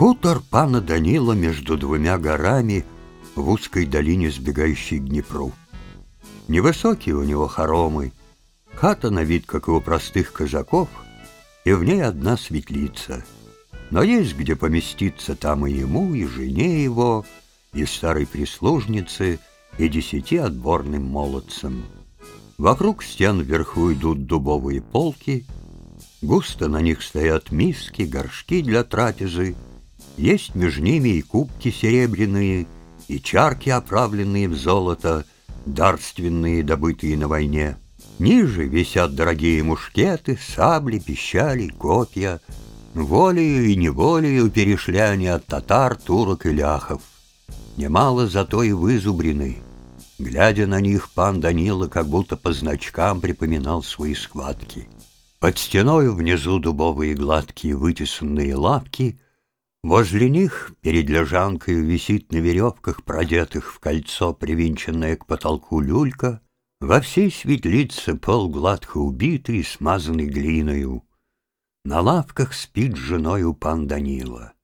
Хутор пана Данила между двумя горами в узкой долине, сбегающей к Днепру. Невысокие у него хоромы, хата на вид, как и у простых казаков, и в ней одна светлица. Но есть где поместиться там и ему, и жене его, и старой прислужнице, и десяти отборным молодцам. Вокруг стен вверху идут дубовые полки, густо на них стоят миски, горшки для трапезы, есть между ними и кубки серебряные, и чарки, оправленные в золото, дарственные, добытые на войне. Ниже висят дорогие мушкеты, сабли, пищали, копья. Волею и неволею перешли они от татар, турок и ляхов. Немало зато и вызубрены. Глядя на них, пан Данила как будто по значкам припоминал свои схватки. Под стеной внизу дубовые гладкие вытесанные лавки, возле них перед лежанкой висит на веревках, продетых в кольцо, привинченная к потолку люлька, во всей светлице пол гладко убитый, смазанный глиною. На лавках спит женою пан Данила.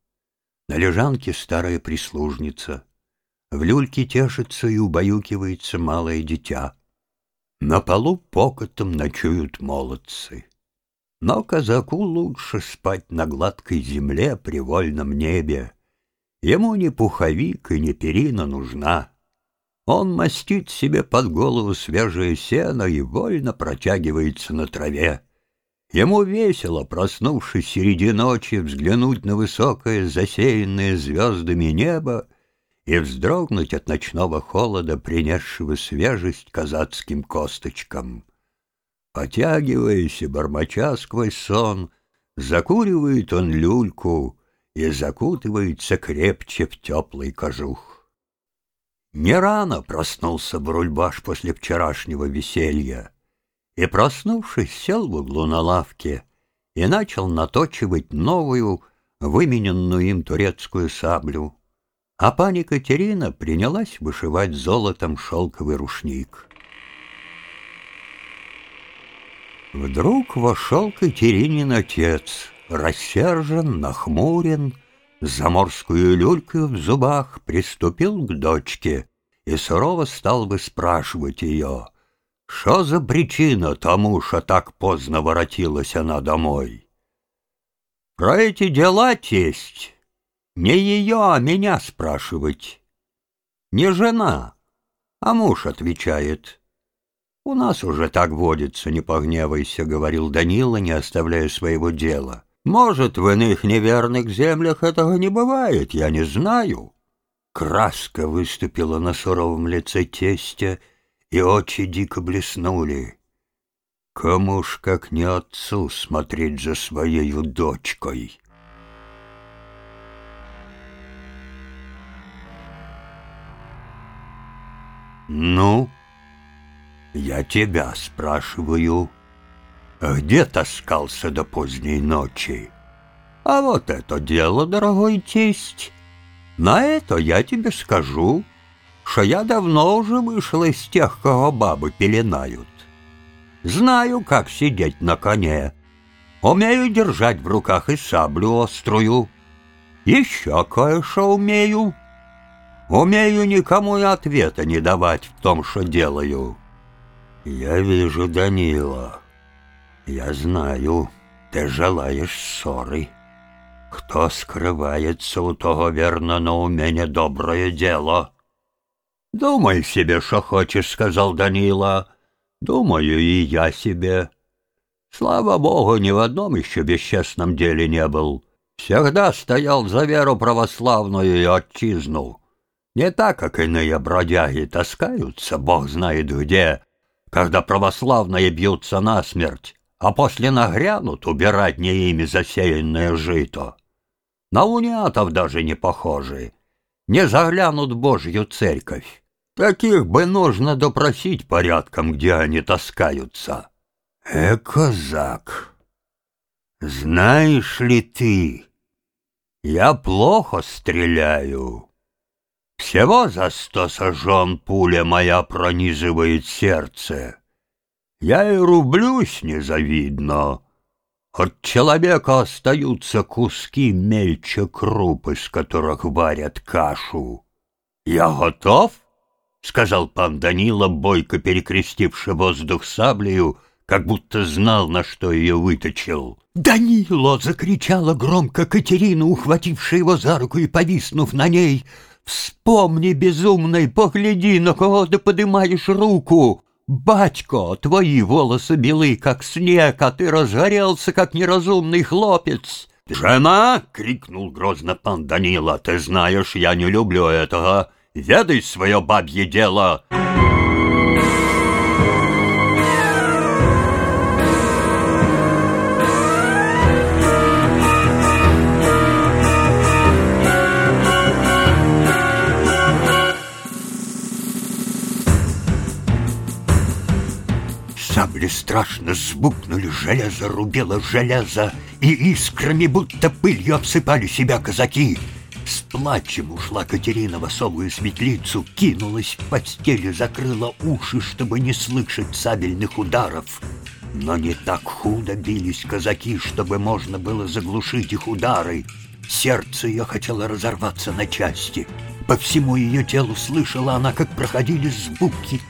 На лежанке старая прислужница. В люльке тешится и убаюкивается малое дитя. На полу покотом ночуют молодцы. Но казаку лучше спать на гладкой земле при вольном небе. Ему ни пуховик и ни перина нужна. Он мастит себе под голову свежее сено и вольно протягивается на траве. Ему весело, проснувшись среди ночи, взглянуть на высокое, засеянное звездами небо и вздрогнуть от ночного холода, принесшего свежесть казацким косточкам. Потягиваясь и бормоча сквозь сон, закуривает он люльку и закутывается крепче в теплый кожух. Не рано проснулся Брульбаш после вчерашнего веселья, и, проснувшись, сел в углу на лавке и начал наточивать новую, вымененную им турецкую саблю, а пани Катерина принялась вышивать золотом шелковый рушник. Вдруг вошел Катеринин отец, рассержен, нахмурен, заморскую люлькой в зубах приступил к дочке и сурово стал бы спрашивать ее, что за причина тому, что так поздно воротилась она домой. Про эти дела, тесть, не ее, а меня спрашивать. Не жена, а муж отвечает — «У нас уже так водится, не погневайся», — говорил Данила, не оставляя своего дела. «Может, в иных неверных землях этого не бывает, я не знаю». Краска выступила на суровом лице тестя, и очи дико блеснули. Кому ж, как не отцу, смотреть за своей дочкой? «Ну?» Я тебя спрашиваю, где таскался до поздней ночи? А вот это дело, дорогой тесть. На это я тебе скажу, что я давно уже вышел из тех, кого бабы пеленают. Знаю, как сидеть на коне. Умею держать в руках и саблю острую. Еще кое-что умею. Умею никому и ответа не давать в том, что делаю. «Я вижу Данила. Я знаю, ты желаешь ссоры. Кто скрывается у того, верно, на умене доброе дело?» «Думай себе, что хочешь», — сказал Данила. «Думаю, и я себе. Слава богу, ни в одном еще бесчестном деле не был. Всегда стоял за веру православную и отчизну. Не так, как иные бродяги таскаются, бог знает где, когда православные бьются насмерть, а после нагрянут убирать не ими засеянное жито. На униатов даже не похожи, не заглянут Божью церковь. Таких бы нужно допросить порядком, где они таскаются. Э, казак, знаешь ли ты, я плохо стреляю. Всего за сто сожжен пуля моя пронизывает сердце. Я и рублюсь незавидно, От человека остаются куски мельче круп, из которых варят кашу. Я готов? — сказал пан Данила, бойко перекрестивший воздух саблею, как будто знал, на что ее выточил. «Данило!» — закричала громко Катерина, ухватившая его за руку и повиснув на ней. «Вспомни, безумный, погляди, на кого ты поднимаешь руку! Батько, твои волосы белы, как снег, а ты разгорелся, как неразумный хлопец!» «Жена!» — крикнул грозно пан Данила. «Ты знаешь, я не люблю этого. Ведай свое бабье дело!» Сабли страшно сбукнули, железо рубило железо, И искрами, будто пылью, обсыпали себя казаки. С плачем ушла Катерина в особую светлицу, Кинулась в постели, закрыла уши, чтобы не слышать сабельных ударов. Но не так худо бились казаки, чтобы можно было заглушить их удары. Сердце ее хотело разорваться на части. По всему ее телу слышала она, как проходили звуки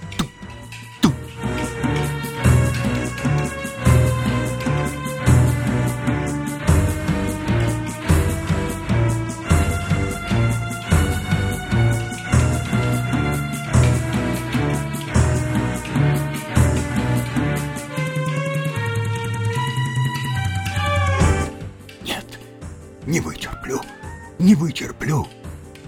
Не вытерплю, не вытерплю.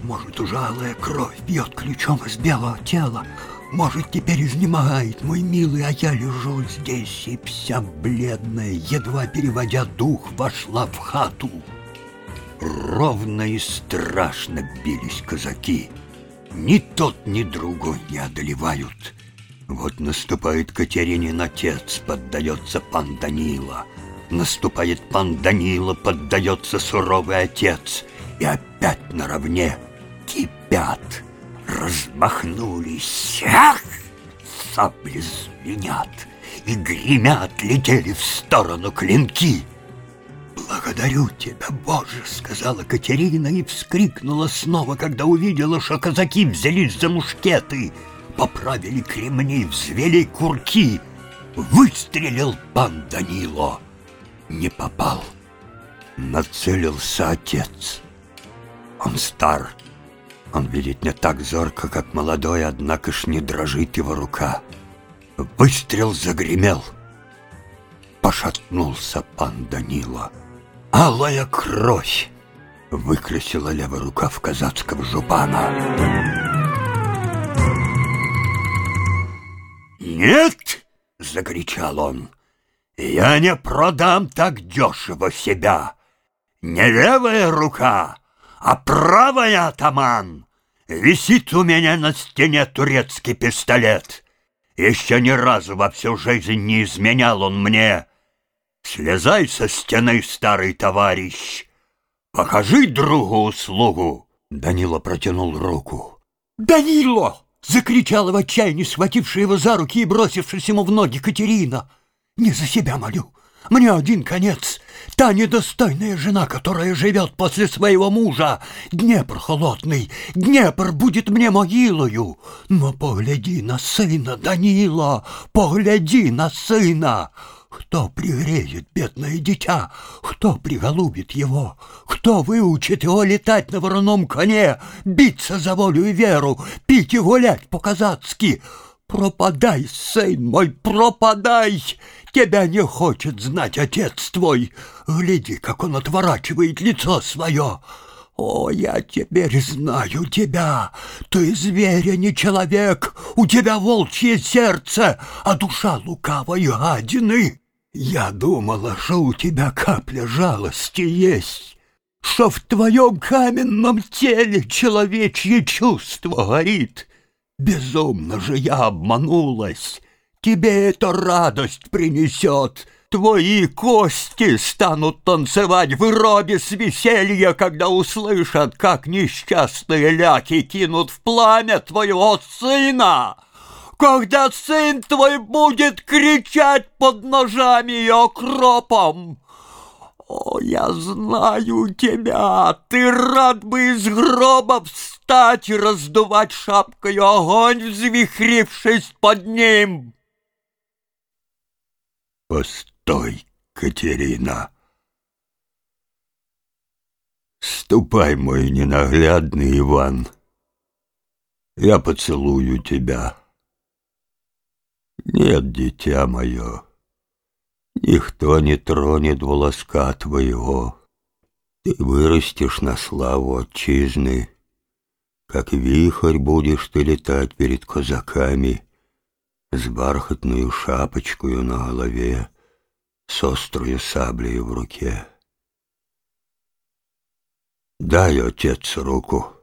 Может, уже алая кровь бьет ключом из белого тела. Может, теперь изнемогает мой милый, а я лежу здесь, и вся бледная, едва переводя дух, вошла в хату. Ровно и страшно бились казаки. Ни тот, ни другой не одолевают. Вот наступает Катеринин отец, поддается пан Данила — Наступает пан Данила, поддается суровый отец, и опять наравне кипят, размахнулись. Ах! Сабли звенят и гремят, летели в сторону клинки. «Благодарю тебя, Боже!» — сказала Катерина и вскрикнула снова, когда увидела, что казаки взялись за мушкеты, поправили кремни, взвели курки. Выстрелил пан Данило не попал. Нацелился отец. Он стар. Он видит не так зорко, как молодой, однако ж не дрожит его рука. Выстрел загремел. Пошатнулся пан Данила. Алая кровь выкрасила левая рука в казацкого жупана. «Нет!» — закричал он. Я не продам так дешево себя. Не левая рука, а правая атаман. Висит у меня на стене турецкий пистолет. Еще ни разу во всю жизнь не изменял он мне. Слезай со стены, старый товарищ. Покажи другу услугу. Данила протянул руку. «Данило!» — закричала в отчаянии, схватившая его за руки и бросившись ему в ноги Катерина. Не за себя молю. Мне один конец. Та недостойная жена, которая живет после своего мужа. Днепр холодный, Днепр будет мне могилою. Но погляди на сына Данила, погляди на сына. Кто пригреет бедное дитя? Кто приголубит его? Кто выучит его летать на вороном коне, биться за волю и веру, пить и гулять по-казацки? Пропадай, сын мой, пропадай! Тебя не хочет знать отец твой. Гляди, как он отворачивает лицо свое. О, я теперь знаю тебя. Ты зверь, а не человек. У тебя волчье сердце, а душа лукавой гадины. Я думала, что у тебя капля жалости есть, что в твоем каменном теле человечье чувство горит. Безумно же я обманулась. Тебе это радость принесет. Твои кости станут танцевать в робе с веселья, когда услышат, как несчастные ляки кинут в пламя твоего сына. Когда сын твой будет кричать под ножами и окропом, О, я знаю тебя! Ты рад бы из гроба встать и раздувать шапкой огонь, взвихрившись под ним!» «Постой, Катерина!» «Ступай, мой ненаглядный Иван, я поцелую тебя». «Нет, дитя мое, никто не тронет волоска твоего. Ты вырастешь на славу отчизны, как вихрь будешь ты летать перед казаками с бархатную шапочкою на голове, с острую саблею в руке». Дай, отец, руку.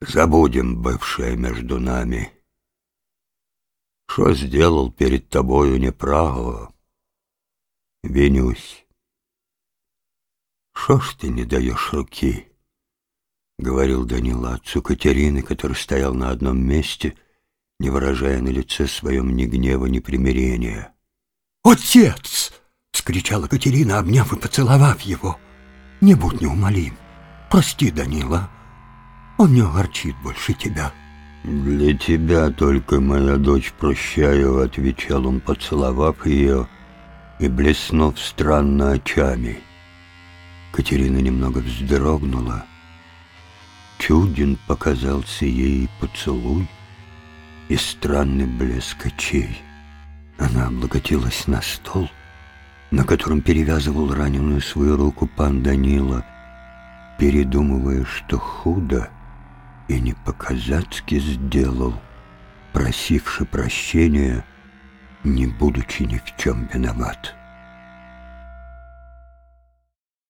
Забудем бывшее между нами. Что сделал перед тобою неправо? Винюсь. Что ж ты не даешь руки? Говорил Данила отцу Катерины, который стоял на одном месте, не выражая на лице своем ни гнева, ни примирения. «Отец!» — вскричала Катерина, обняв и поцеловав его — не будь неумолим. Прости, Данила. Он не огорчит больше тебя. Для тебя только, моя дочь, прощаю, отвечал он, поцеловав ее и блеснув странно очами. Катерина немного вздрогнула. Чуден показался ей поцелуй и странный блеск очей. Она облокотилась на стол — на котором перевязывал раненую свою руку пан Данила, передумывая, что худо и не по-казацки сделал, просивши прощения, не будучи ни в чем виноват.